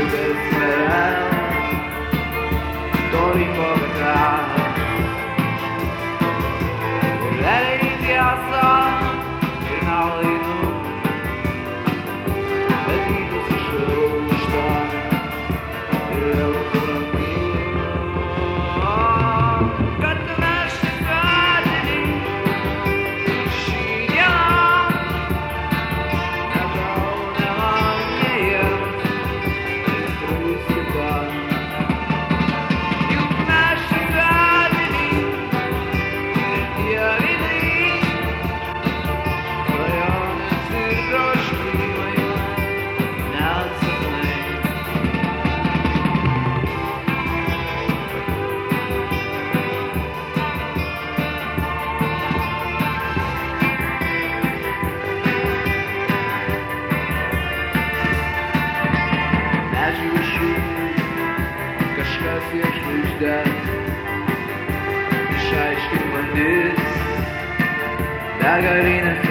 Υπερφερά, το ρηχό μετά luz das Deixais que bandisse Da garina